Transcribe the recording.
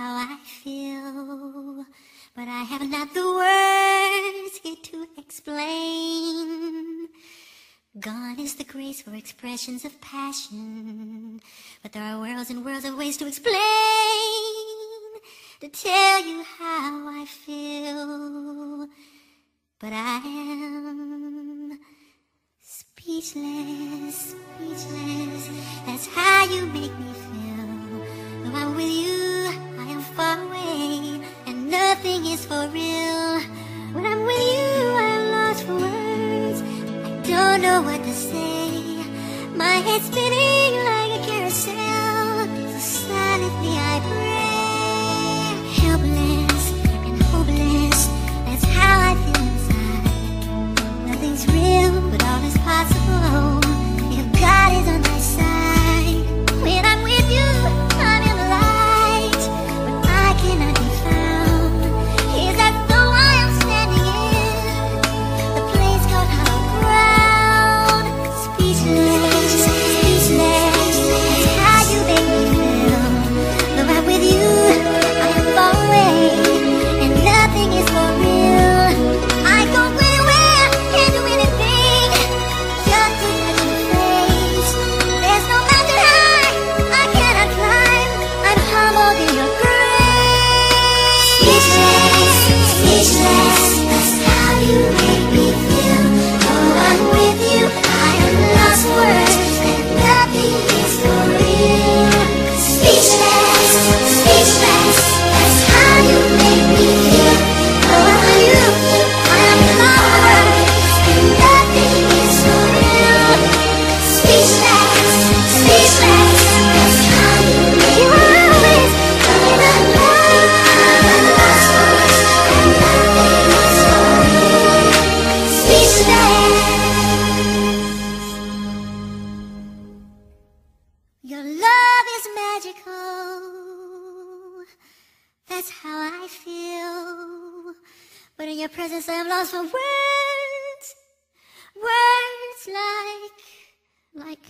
how I feel, but I have not the words here to explain. Gone is the grace for expressions of passion, but there are worlds and worlds of ways to explain, to tell you how I feel. But I am speechless, speechless. That's how you make me don't know what to say. My head's spinning. Speechless Your love is magical. That's how I feel. But in your presence, I'm lost for words. Words like, like